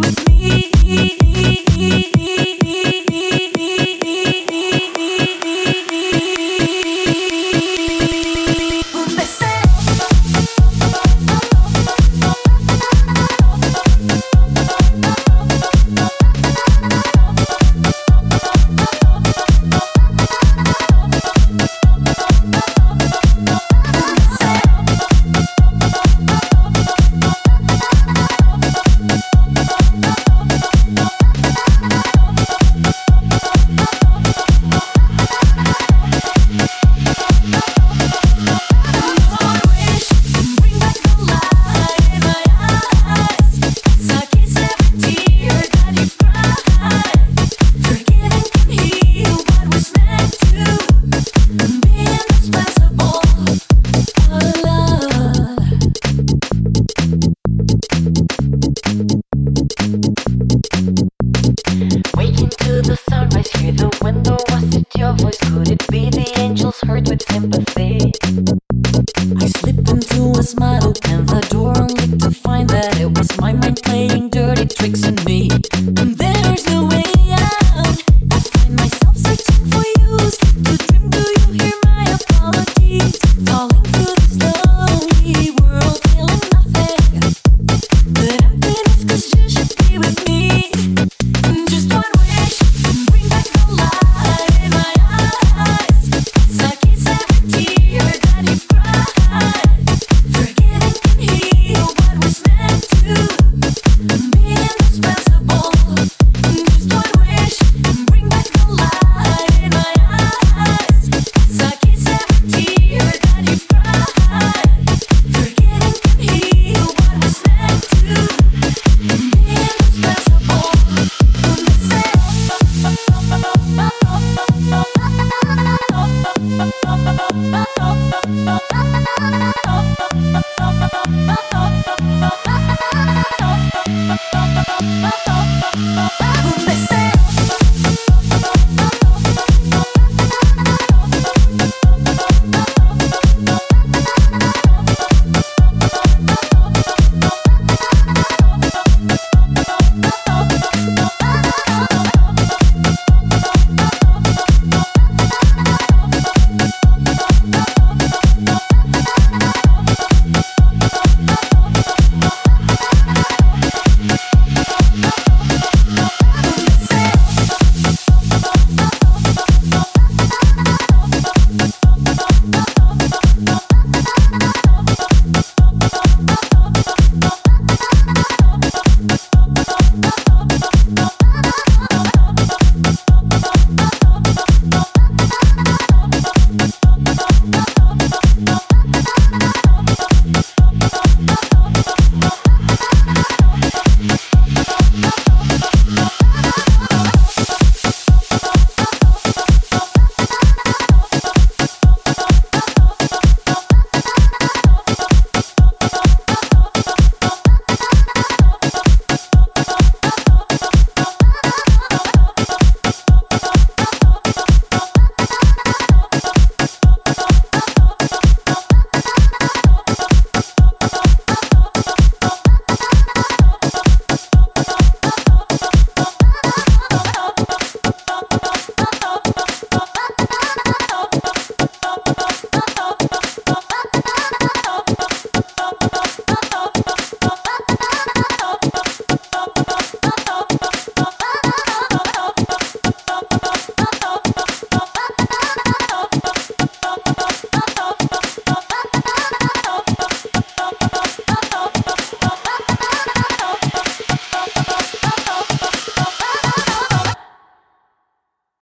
with me. was opened the door only to find that it was my mind playing dirty tricks on me. And there's no way.